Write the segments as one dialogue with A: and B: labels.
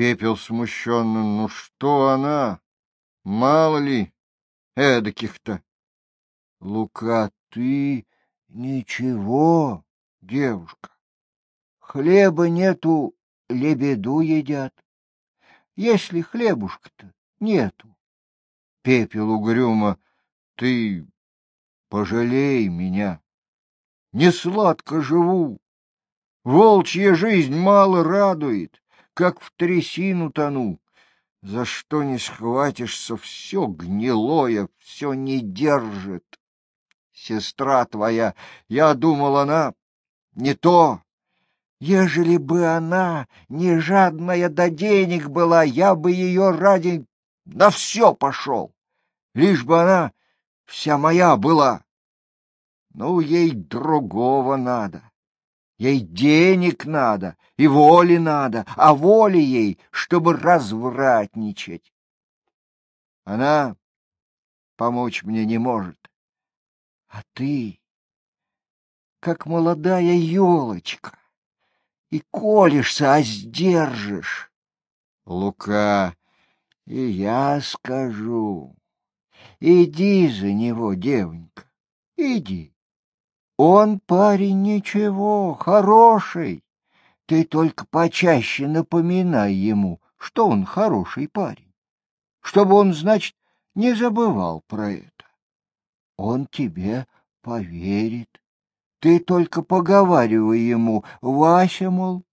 A: Пепел смущенно. Ну что она? Мало ли эдаких-то. Лука, ты ничего, девушка. Хлеба нету, лебеду едят. Если хлебушка-то нету. Пепел угрюмо. Ты пожалей меня. Не сладко живу. Волчья жизнь мало радует, как в трясину тону. За что не схватишься, все гнилое, все не держит. Сестра твоя, я думал, она не то. Ежели бы она не жадная до денег была, я бы ее ради на все пошел. Лишь бы она вся моя была. Ну, ей другого надо. Ей денег надо и воли надо, а воли ей, чтобы развратничать. Она помочь мне не может. А ты, как молодая елочка, и колешься, а сдержишь. Лука, и я скажу, иди за него, девонька, иди. Он парень ничего, хороший. Ты только почаще напоминай ему, что он хороший парень. Чтобы он, значит, не забывал про это. Он тебе поверит. Ты только поговаривай ему, Вася, мол,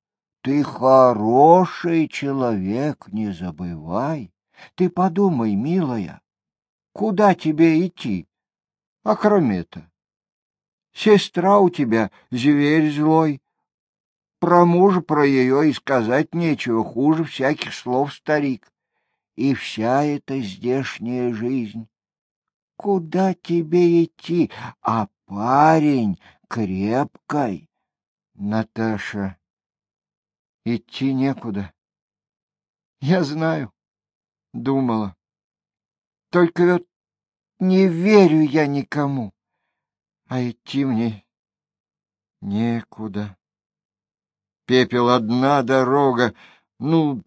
A: ты хороший человек, не забывай. Ты подумай, милая, куда тебе идти? А кроме этого, Сестра у тебя зверь злой. Про мужа, про ее и сказать нечего, хуже всяких слов старик. И вся эта здешняя жизнь. Куда тебе идти? А парень крепкой. Наташа, идти некуда. Я знаю, думала. Только вот не верю я никому а идти мне некуда. Пепел одна дорога, ну,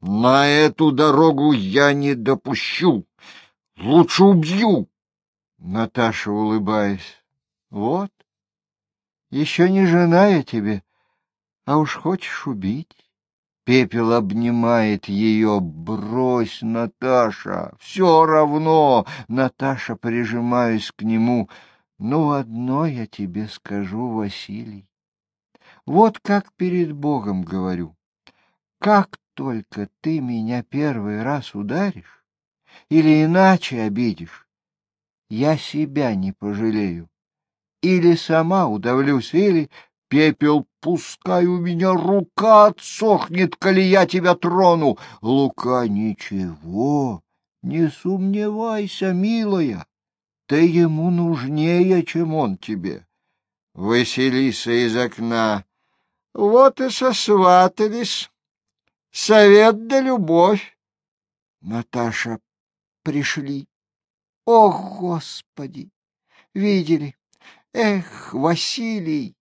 A: на эту дорогу я не допущу, лучше убью. Наташа, улыбаясь, вот, еще не жена я тебе, а уж хочешь убить. Пепел обнимает ее. «Брось, Наташа! Все равно!» Наташа, прижимаясь к нему, — ну, одно я тебе скажу, Василий. Вот как перед Богом говорю. Как только ты меня первый раз ударишь или иначе обидишь, я себя не пожалею. Или сама удавлюсь, или пепел, пускай у меня рука отсохнет, коли я тебя трону. Лука, ничего, не сомневайся, милая. Ты ему нужнее, чем он тебе. Василиса из окна. Вот и сосватались. Совет да любовь. Наташа, пришли. О, Господи! Видели? Эх, Василий!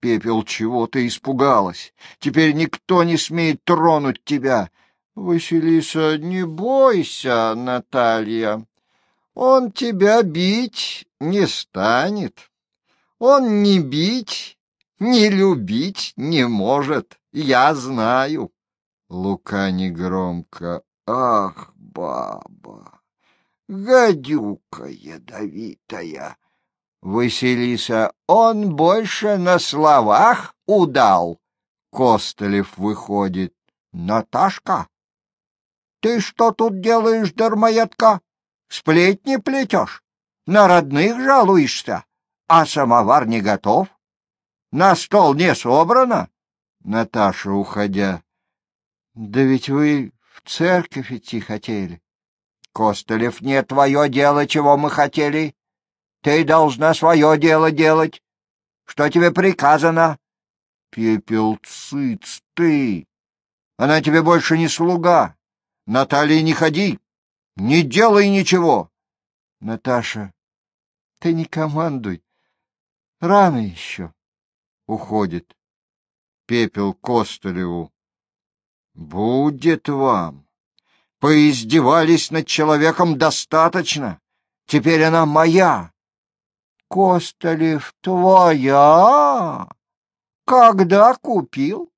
A: Пепел чего-то испугалась. Теперь никто не смеет тронуть тебя. Василиса, не бойся, Наталья. Он тебя бить не станет. Он не бить, не любить не может, я знаю. Лука негромко. Ах, баба, гадюка ядовитая. Василиса, он больше на словах удал. Костылев выходит. Наташка, ты что тут делаешь, дармоедка? Сплетни плетешь, на родных жалуешься, а самовар не готов? На стол не собрано? Наташа, уходя. Да ведь вы в церковь идти хотели. Костылев, не твое дело, чего мы хотели. Ты должна свое дело делать. Что тебе приказано? Пепел, цыц, ты. Она тебе больше не слуга. Наталья, не ходи. Не делай ничего. Наташа, ты не командуй. Рано еще. Уходит. Пепел Костылеву. Будет вам. Поиздевались над человеком достаточно. Теперь она моя.
B: Костолев твоя? Когда купил?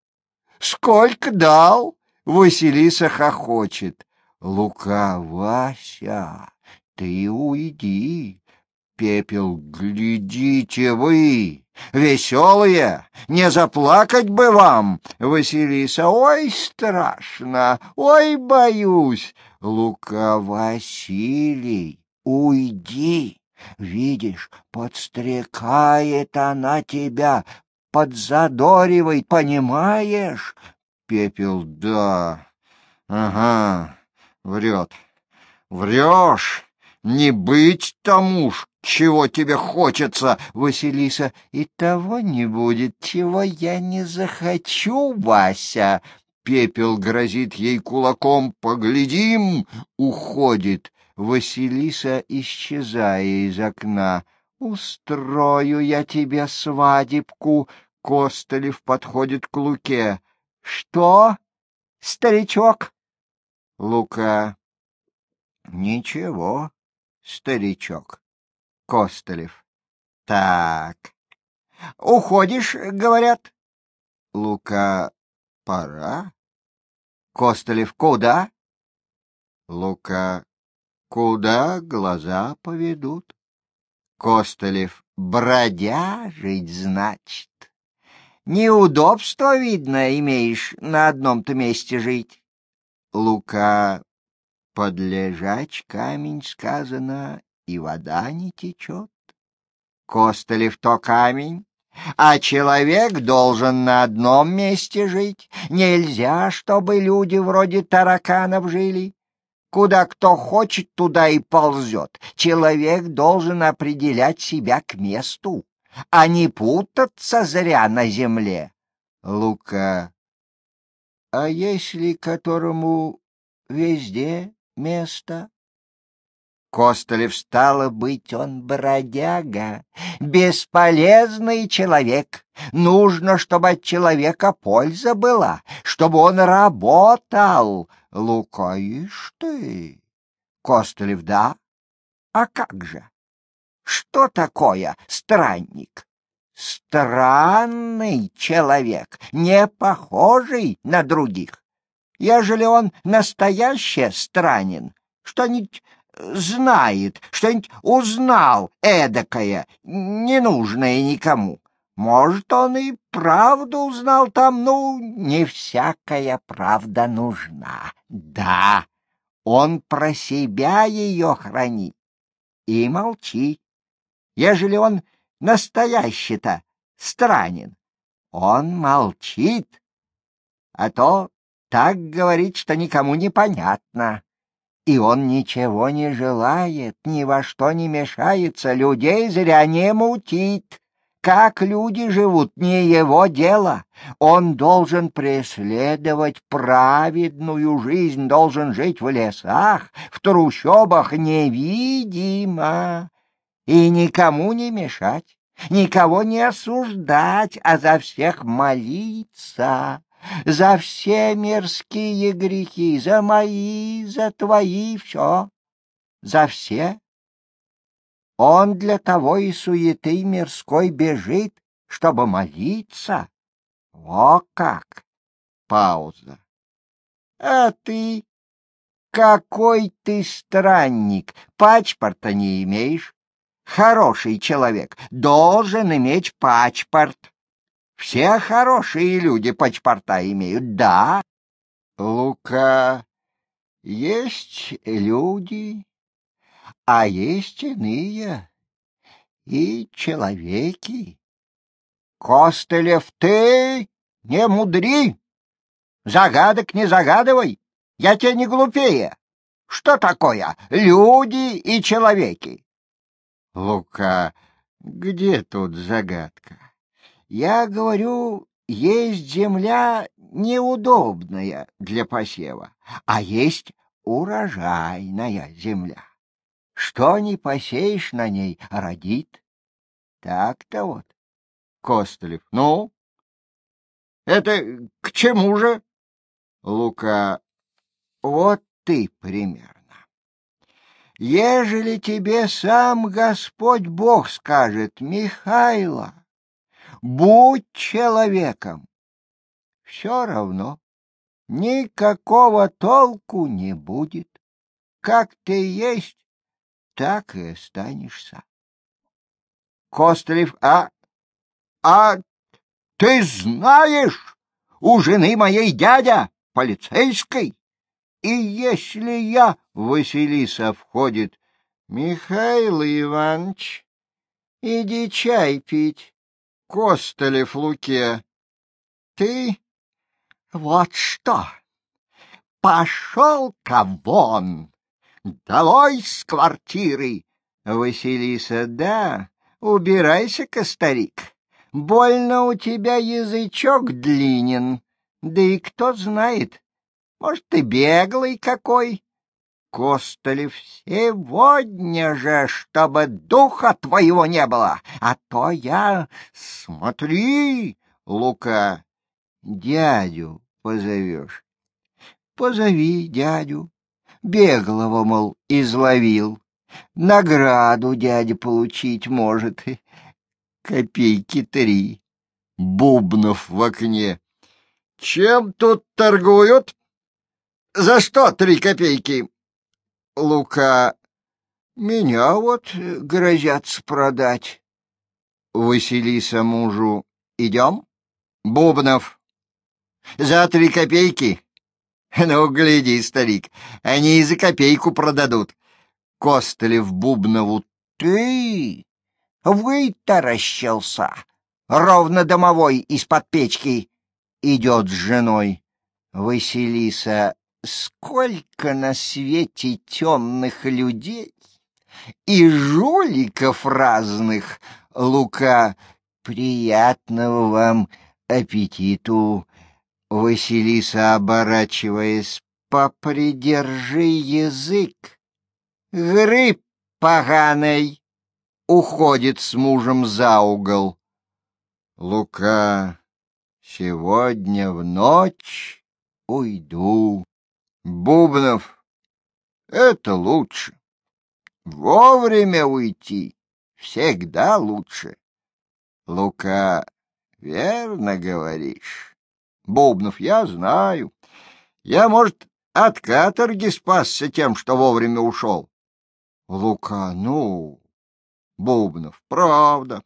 B: Сколько дал? Василиса хохочет. Лука, Вася, ты уйди. Пепел, глядите вы, веселые, не заплакать бы вам. Василиса, ой, страшно, ой, боюсь. Лука, Василий, уйди. Видишь, подстрекает она тебя, подзадоривает, понимаешь?
A: Пепел, да, ага, врет. Врешь, не быть тому ж, чего тебе хочется,
B: Василиса. И того не будет, чего я не захочу, Вася.
A: Пепел грозит ей кулаком. Поглядим, уходит.
B: Василиса, исчезая из окна. «Устрою я тебе свадебку!» Костылев подходит к Луке. «Что, старичок?» Лука. «Ничего, старичок». Костылев. «Так, уходишь, говорят?» Лука. «Пора». Костылев. «Куда?» Лука. Куда глаза поведут? Костолев, бродяжить, значит. Неудобство, видно, имеешь на одном-то месте жить. Лука, подлежач камень сказано, и вода не течет. Костолев то камень, а человек должен на одном месте жить. Нельзя, чтобы люди вроде тараканов жили. Куда кто хочет, туда и ползет. Человек должен определять себя к месту, а не путаться зря на земле. Лука. А если которому везде место? Костолев стало быть, он бродяга, бесполезный человек. Нужно, чтобы от человека польза была, чтобы он работал. Лукаишь ты? Костолев, да? А как же? Что такое странник? Странный человек, не похожий на других. Ежели он настоящий странен, что-нибудь знает, что-нибудь узнал эдакое, ненужное никому. Может, он и правду узнал там, ну, не всякая правда нужна. Да, он про себя ее хранит и молчит. Ежели он настоящий-то странен, он молчит, а то так говорит, что никому не понятно. И он ничего не желает, ни во что не мешается, людей зря не мутит. Как люди живут, не его дело. Он должен преследовать праведную жизнь, должен жить в лесах, в трущобах невидимо и никому не мешать, никого не осуждать, а за всех молиться, за все мирские грехи, за мои, за твои, все, за все он для того и суеты мирской бежит, чтобы молиться. О как! Пауза. А ты? Какой ты странник! Пачпорта не имеешь? Хороший человек должен иметь пачпорт. Все хорошие люди пачпорта имеют, да. Лука, есть люди, а есть иные и человеки. Костылев, ты не мудри, загадок не загадывай, я тебе не глупее. Что такое люди и человеки? Лука, где тут загадка? Я говорю, есть земля неудобная для посева, а есть урожайная земля. Что не посеешь на ней, родит. Так-то вот. Костылев. Ну? Это к чему же? Лука. Вот ты примерно. Ежели тебе сам Господь Бог скажет, Михайло, будь человеком, все равно никакого толку не будет. Как ты есть, так и останешься. Костылев, а... а ты знаешь, у жены моей дядя полицейской, и если я... Василиса входит. Михаил Иванович, иди чай пить. Костылев Луке. Ты? Вот что! Пошел-ка вон! Долой с квартиры! Василиса, да, убирайся-ка, старик. Больно у тебя язычок длинен, да и кто знает, может, ты беглый какой? Костылев, сегодня же, чтобы духа твоего не было, а то я... Смотри, Лука, дядю позовешь. Позови дядю. Беглого, мол, изловил. Награду дядя получить может. Копейки три. Бубнов в окне. Чем тут торгуют? За что три копейки? Лука. Меня вот грозятся продать. Василиса мужу. Идем? Бубнов. За три копейки? Ну, гляди, старик, они и за копейку продадут. Костылев Бубнову. Ты вытаращился. Ровно домовой из-под печки идет с женой. Василиса сколько на свете темных людей и жуликов разных, Лука, приятного вам аппетиту. Василиса, оборачиваясь, попридержи язык. Грыб поганый уходит с мужем за угол. Лука, сегодня в ночь уйду. Бубнов, это лучше. Вовремя уйти всегда лучше. Лука, верно говоришь. Бубнов, я знаю. Я, может, от каторги спасся тем, что вовремя ушел. Лука, ну, Бубнов, правда.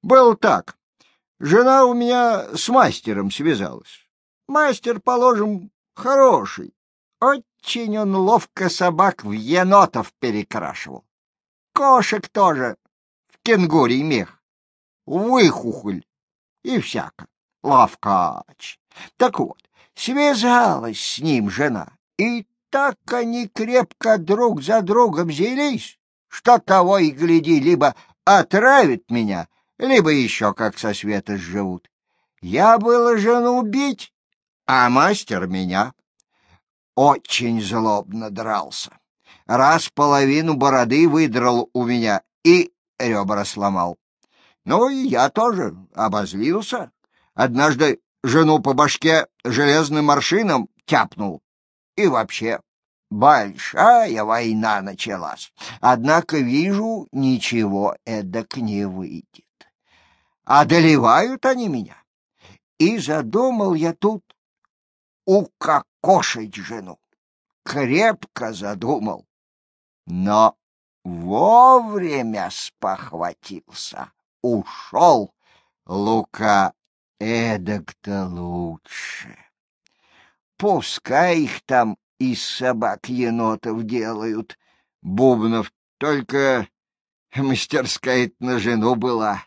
B: Был так. Жена у меня с мастером связалась. Мастер, положим, хороший, очень он ловко собак в енотов перекрашивал. Кошек тоже в кенгурий мех. Выхухоль и всяко. Лавкач. Так вот, связалась с ним жена, и так они крепко друг за другом взялись, что того и гляди, либо отравит меня, либо еще как со света сживут. Я было жену бить, а мастер меня очень злобно дрался. Раз половину бороды выдрал у меня и ребра сломал. Ну и я тоже обозлился. Однажды жену по башке железным маршином тяпнул. И вообще большая война началась. Однако вижу, ничего эдак не выйдет. Одолевают они меня. И задумал я тут укокошить жену. Крепко задумал, но вовремя спохватился, ушел. Лука эдак-то лучше. Пускай их там из собак-енотов делают. Бубнов только мастерская на жену была.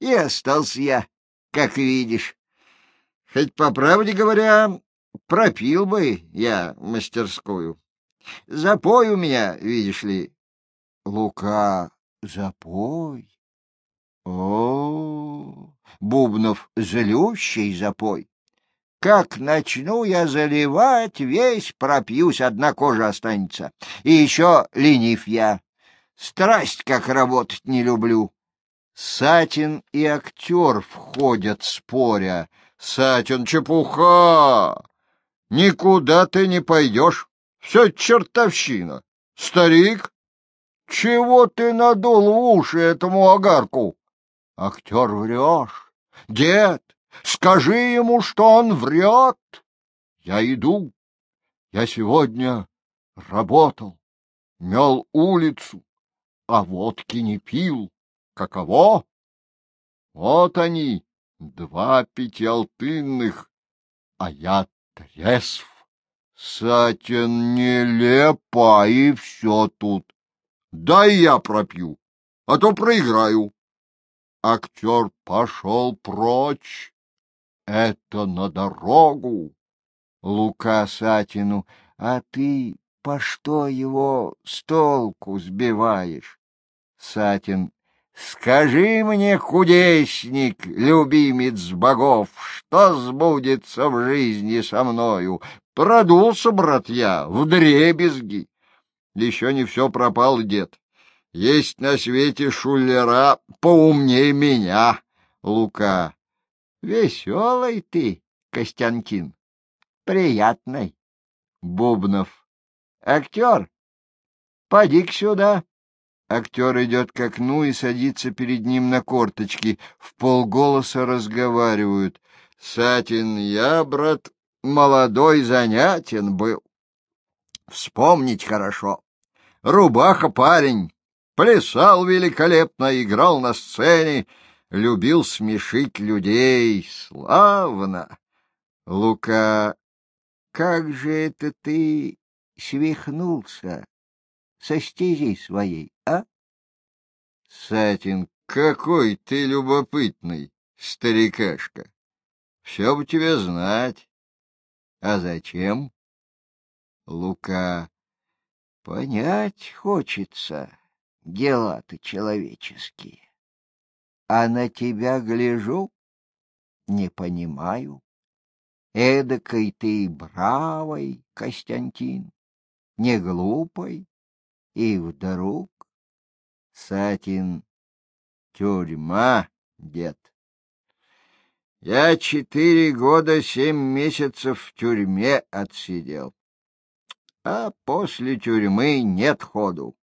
B: И остался я, как видишь. Хоть по правде говоря, пропил бы я мастерскую. Запой у меня, видишь ли. Лука, запой. О, Бубнов, злющий запой. Как начну я заливать, весь пропьюсь, одна кожа останется. И еще ленив я. Страсть, как работать не люблю. Сатин и актер входят, споря. Сатин, чепуха!
A: Никуда ты не пойдешь. Все чертовщина. Старик, чего ты надул в уши этому огарку? Актер врешь. Дед, скажи ему, что он врет. Я иду. Я сегодня работал, мел улицу, а водки не пил. Каково? Вот они, два пятиалтынных, а я трезв. Сатин нелепо, и все тут. Дай я пропью, а то проиграю. Актер пошел прочь. Это на дорогу. Лука Сатину, а ты по что его с толку сбиваешь? Сатин, скажи мне, кудесник, любимец богов, что сбудется в жизни со мною? Продулся, братья, в дребезги. Еще не все пропал, дед. Есть на свете шулера поумнее меня, Лука. Веселый ты, Костянтин, приятный. Бубнов. Актер, поди-ка сюда. Актер идет к окну и садится перед ним на корточки. В полголоса разговаривают. Сатин, я, брат, молодой занятен был. Вспомнить хорошо. Рубаха парень, плясал великолепно, играл на сцене, любил смешить людей. Славно! Лука, как же это ты свихнулся со стези своей? Сатин, какой ты любопытный, старикашка! Все бы тебе знать. А зачем? Лука. Понять хочется, дела-то человеческие. А на тебя гляжу, не понимаю. Эдакой ты бравой, Костянтин, не глупой, и вдруг Сатин тюрьма, дед. Я четыре года семь месяцев в тюрьме отсидел а после тюрьмы нет ходу.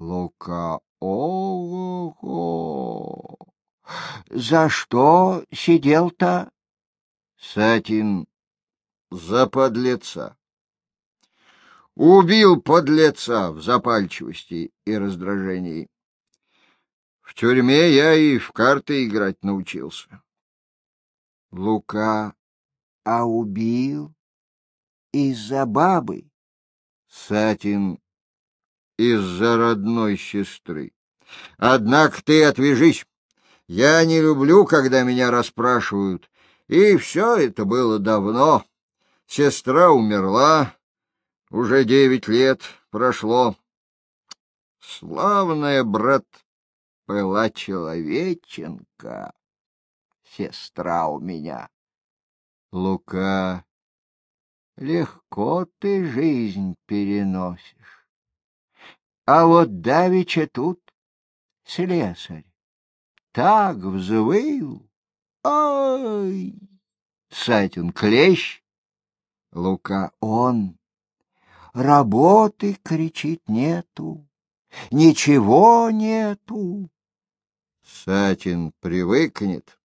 A: Лука, ого! За что сидел-то? Сатин, за подлеца. Убил подлеца в запальчивости и раздражении. В тюрьме я и в карты играть научился. Лука, а убил из-за бабы? Сатин из-за родной сестры. Однако ты отвяжись. Я не люблю, когда меня расспрашивают. И все это было давно. Сестра умерла. Уже девять лет прошло. Славная, брат, была человеченка. Сестра у меня. Лука легко ты жизнь переносишь. А вот давеча тут слесарь так взвыл. Ай! Сатин клещ, Лука он. Работы, кричит, нету, ничего нету. Сатин привыкнет.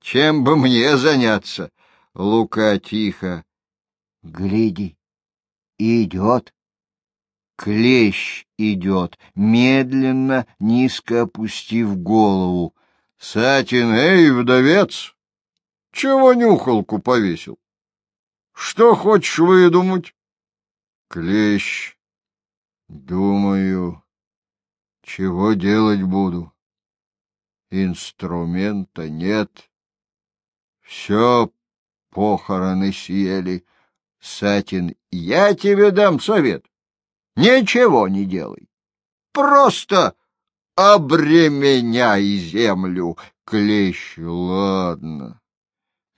A: Чем бы мне заняться? Лука тихо. — Гляди, идет. Клещ идет, медленно, низко опустив голову. — Сатин, эй, вдовец! Чего нюхалку повесил? Что хочешь выдумать? Клещ. Думаю, чего делать буду. Инструмента нет. Все похороны съели. Сатин, я тебе дам совет. Ничего не делай. Просто обременяй землю. Клещ, ладно.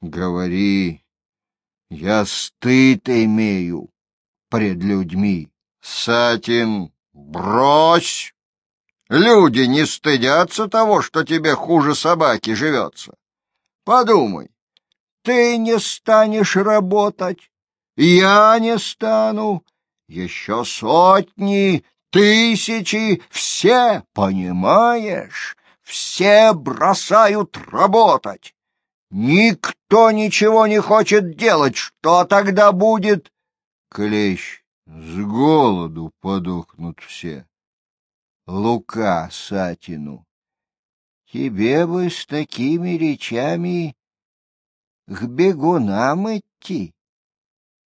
A: Говори, я стыд имею пред людьми. Сатин, брось! Люди не стыдятся того, что тебе хуже собаки живется. Подумай,
B: Ты не станешь работать, я не стану, еще сотни, тысячи, все, понимаешь, все бросают работать. Никто ничего не хочет делать. Что тогда будет? Клещ, с голоду подохнут все. Лука Сатину. Тебе бы с такими речами к бегунам идти.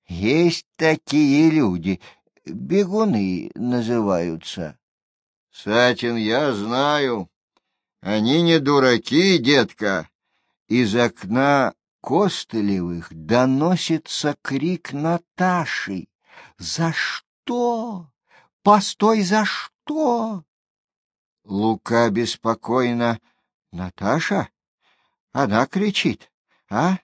B: Есть такие люди, бегуны называются.
A: Сатин, я знаю. Они не дураки, детка.
B: Из окна Костылевых доносится крик Наташи. «За что? Постой, за что?» Лука беспокойно. «Наташа? Она кричит. А?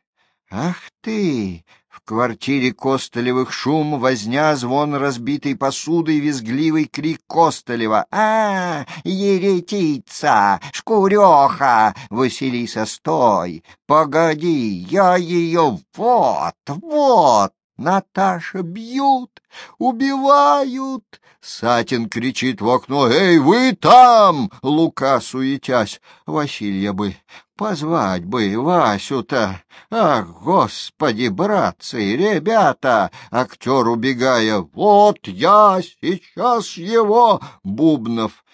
B: Ах ты! В квартире Костолевых шум, возня, звон разбитой посуды, визгливый крик Костолева. «А, еретица! Шкуреха! Василиса, стой! Погоди, я ее вот, вот!» Наташа бьют, убивают. Сатин кричит в окно. «Эй, вы там!» Лука суетясь. Василья бы, позвать бы Васю-то. Ах, господи, братцы, ребята! Актер, убегая. «Вот я сейчас его!» Бубнов.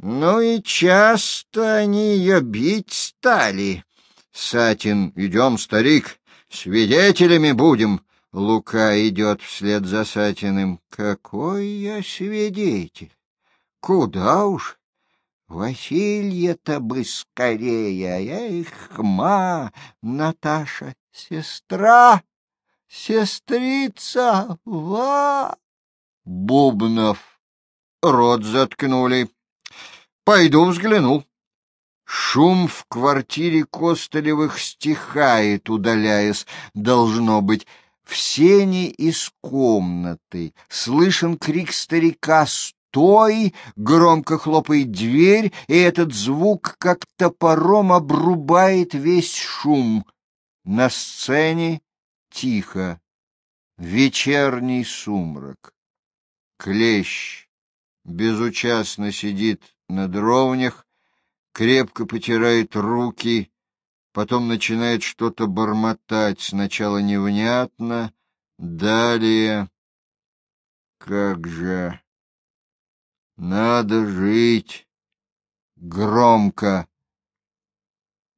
B: Ну и часто они ее бить стали. Сатин, идем, старик, свидетелями будем. Лука идет вслед за Сатиным. Какой я свидетель! Куда уж? Василья-то бы скорее! Эх, ма, Наташа, сестра, сестрица, ва! Бубнов. Рот заткнули. Пойду взгляну. Шум в квартире Костолевых стихает, удаляясь, должно быть, в сене из комнаты слышен крик старика «Стой!» Громко хлопает дверь, и этот звук как топором обрубает весь шум. На сцене тихо, вечерний сумрак. Клещ безучастно сидит на дровнях, крепко потирает руки потом начинает что-то бормотать, сначала невнятно, далее... Как же... Надо жить громко.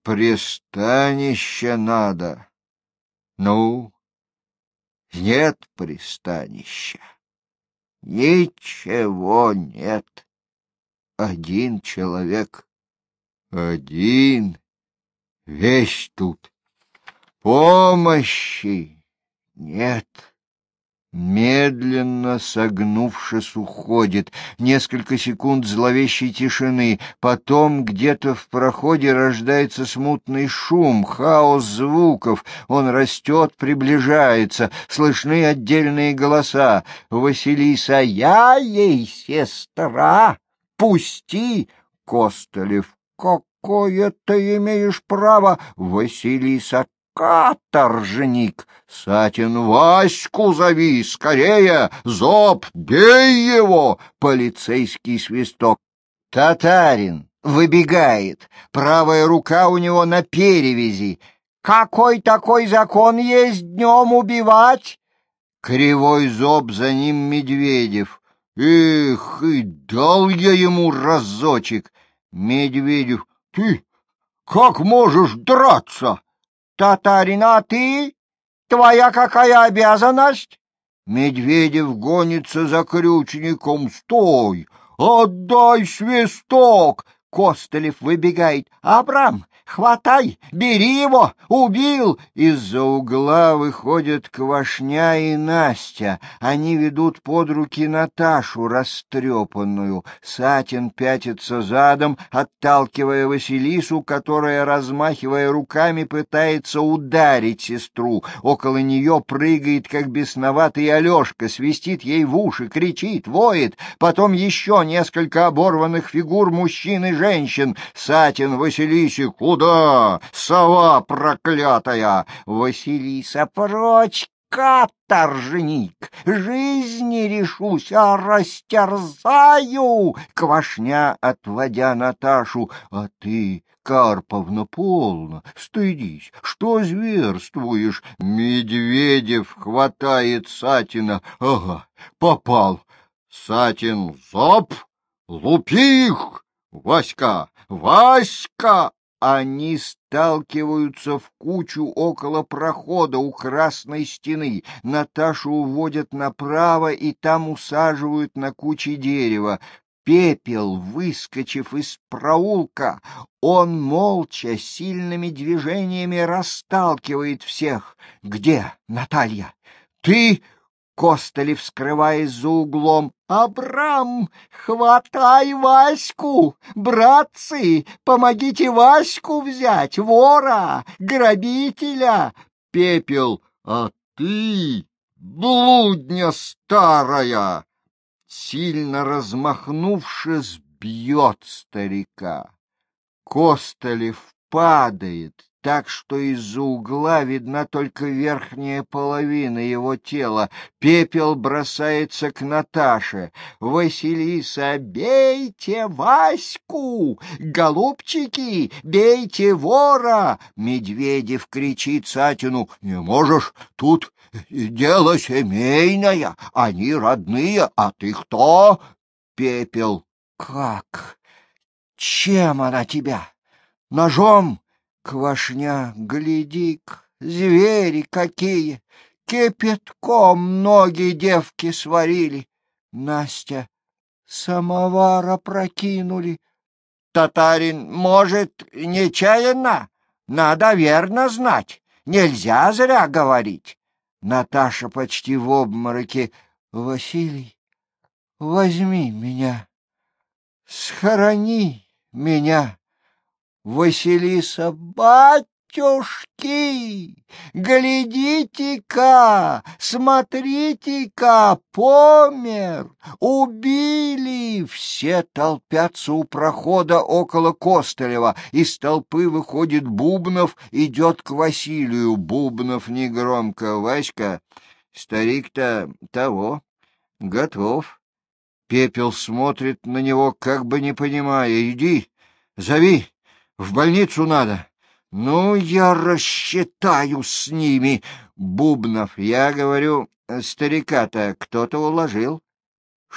B: Пристанище надо. Ну, нет пристанища. Ничего нет. Один человек. Один весь тут. Помощи нет. Медленно согнувшись, уходит. Несколько секунд зловещей тишины. Потом где-то в проходе рождается смутный шум, хаос звуков. Он растет, приближается. Слышны отдельные голоса. «Василиса, я ей сестра! Пусти!» Костолев. «Как какое ты имеешь право, Василиса каторжник? Сатин, Ваську зови, скорее, зоб, бей его! Полицейский свисток. Татарин выбегает, правая рука у него на перевязи. Какой такой закон есть днем убивать? Кривой зоб за ним Медведев. Эх, и дал я ему разочек. Медведев. Ты как можешь драться? Татарина, ты? Твоя какая обязанность? Медведев гонится за крючником. Стой! Отдай свисток! Костылев выбегает. Абрам, Хватай! Бери его! Убил!» Из-за угла выходят Квашня и Настя. Они ведут под руки Наташу, растрепанную. Сатин пятится задом, отталкивая Василису, которая, размахивая руками, пытается ударить сестру. Около нее прыгает, как бесноватый Алешка, свистит ей в уши, кричит, воет. Потом еще несколько оборванных фигур мужчин и женщин. Сатин, Василисе, куда? Сюда, сова проклятая! Василиса, прочь, каторжник! Жизни решусь, а растерзаю! Квашня, отводя Наташу, а ты Карповна, полно, стыдись, что зверствуешь? Медведев хватает Сатина. Ага, попал. Сатин, зоб, лупи их! Васька, Васька! Они сталкиваются в кучу около прохода у красной стены. Наташу уводят направо и там усаживают на куче дерева пепел, выскочив из проулка, он молча, сильными движениями расталкивает всех. «Где Наталья? Ты?» Костылев, скрываясь за углом. «Абрам, хватай Ваську! Братцы, помогите Ваську взять! Вора! Грабителя!» Пепел, а ты, блудня старая! сильно размахнувшись, бьет старика. Костылев падает, так что из-за угла видна только верхняя половина его тела. Пепел бросается к Наташе. «Василиса, бейте Ваську! Голубчики, бейте вора!» Медведев кричит Сатину. «Не можешь, тут дело семейное, они родные, а ты кто?» Пепел. «Как? Чем она тебя? Ножом?» Квашня, гляди-ка, звери какие! Кипятком ноги девки сварили. Настя, самовара прокинули. Татарин, может, нечаянно? Надо верно знать. Нельзя зря говорить. Наташа почти в обмороке. Василий, возьми меня, схорони меня. Василиса, батюшки, глядите-ка, смотрите-ка, помер, убили. Все толпятся у прохода около Костылева. Из толпы выходит Бубнов, идет к Василию. Бубнов негромко. Васька, старик-то того, готов. Пепел смотрит на него, как бы не понимая. Иди, зови. В больницу надо. Ну, я рассчитаю с ними. Бубнов, я говорю, старика-то кто-то уложил.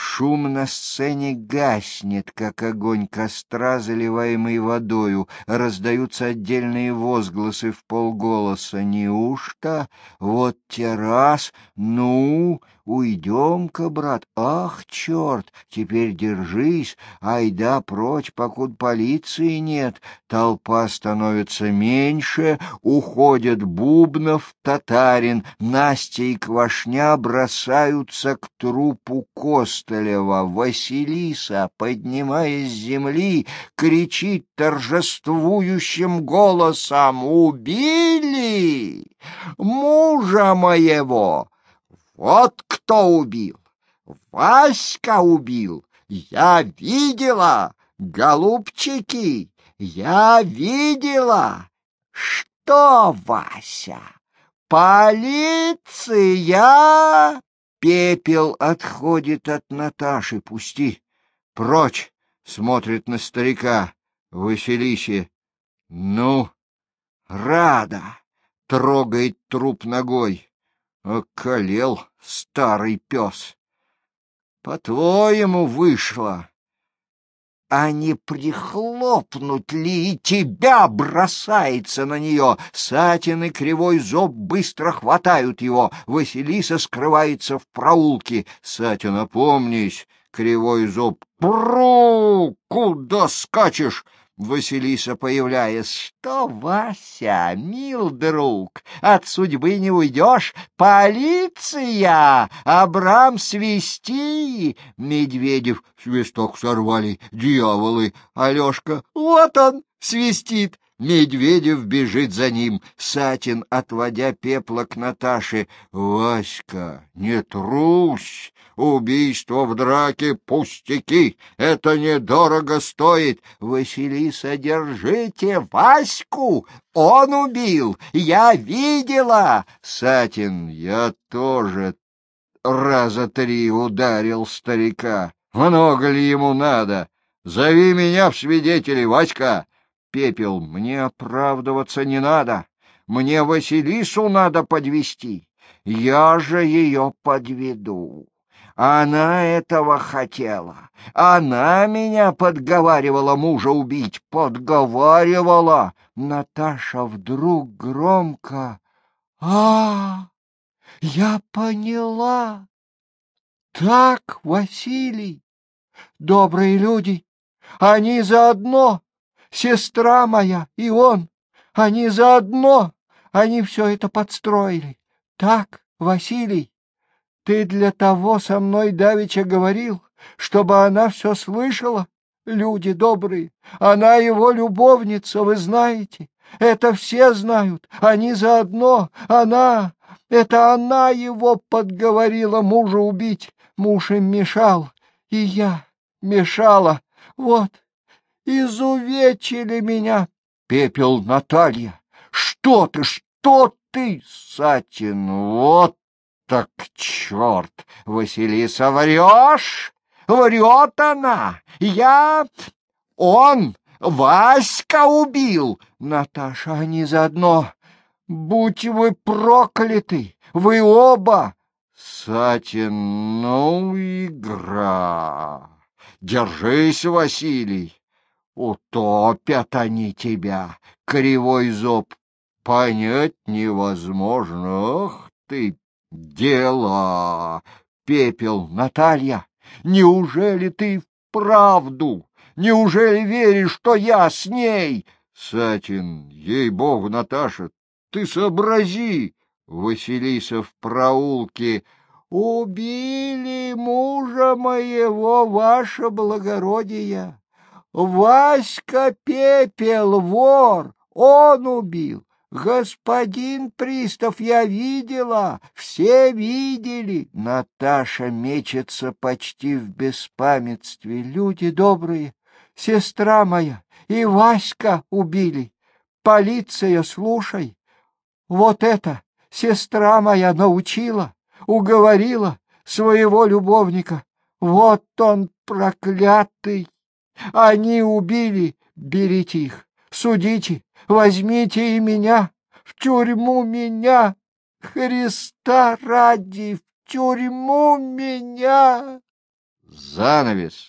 B: Шум на сцене гаснет, как огонь костра, заливаемый водою. Раздаются отдельные возгласы в полголоса. «Неужто? Вот те раз! Ну, уйдем-ка, брат! Ах, черт! Теперь держись! Айда прочь, покуда полиции нет!» Толпа становится меньше, уходят Бубнов, Татарин, Настя и Квашня бросаются к трупу Коста. Апостолева Василиса, поднимаясь с земли, кричит торжествующим голосом «Убили! Мужа моего! Вот кто убил! Васька убил! Я видела! Голубчики! Я видела! Что, Вася? Полиция! Пепел отходит от Наташи. Пусти. Прочь. Смотрит на старика. Василисе. Ну, рада. Трогает труп ногой. Околел старый пес. По-твоему, вышло а не прихлопнуть ли и тебя бросается на нее. Сатин и кривой зоб быстро хватают его. Василиса скрывается в проулке. Сатин, опомнись, кривой зоб. Пру! Куда скачешь? Василиса, появляясь. — Что, Вася, мил друг, от судьбы не уйдешь? Полиция! Абрам, свисти! Медведев, свисток сорвали, дьяволы. Алешка, вот он, свистит. Медведев бежит за ним. Сатин, отводя пепла к Наташе. «Васька, не трусь! Убийство в драке — пустяки! Это недорого стоит! Василиса, держите Ваську! Он убил! Я видела!» Сатин, я тоже раза три ударил старика. Много ли ему надо? Зови меня в свидетели, Васька! Пепел, мне оправдываться не надо. Мне Василису надо подвести. Я же ее подведу. Она этого хотела. Она меня подговаривала мужа убить. Подговаривала. Наташа вдруг громко. А, я поняла. Так, Василий, добрые люди, они заодно сестра моя и он, они заодно, они все это подстроили. Так, Василий, ты для того со мной давеча говорил, чтобы она все слышала? Люди добрые, она его любовница, вы знаете. Это все знают, они заодно, она, это она его подговорила мужа убить. Муж им мешал, и я мешала. Вот, Изувечили меня. Пепел Наталья. Что ты, что ты, Сатин? Вот так черт! Василиса, врешь? Врет она. Я... Он... Васька убил. Наташа, они заодно. Будь вы прокляты, вы оба. Сатин, ну, игра. Держись, Василий. Утопят они тебя, кривой зоб. Понять невозможно. Ах ты, дела! Пепел, Наталья, неужели ты вправду? Неужели веришь, что я с ней? Сатин, ей-богу, Наташа, ты сообрази! Василиса в проулке. Убили мужа моего, ваше благородие. Васька Пепел, вор, он убил. Господин пристав, я видела, все видели. Наташа мечется почти в беспамятстве. Люди добрые, сестра моя и Васька убили. Полиция, слушай, вот это сестра моя научила, уговорила своего любовника. Вот он проклятый. Они убили, берите их, судите, возьмите и меня, в тюрьму меня, Христа ради, в тюрьму меня.
A: Занавес.